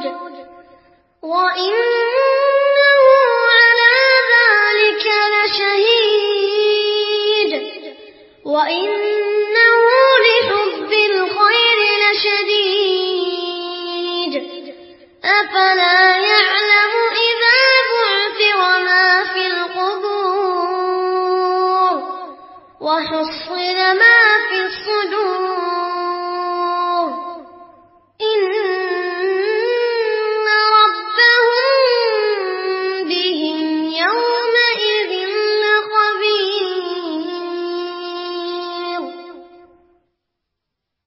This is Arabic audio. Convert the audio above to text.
لكنود وإنه على ذلك لشهيد. وإنه لحب الخير لشديد. أفلا يعلم إذا بعثر ما في القبور. وحصل ما في الصدور.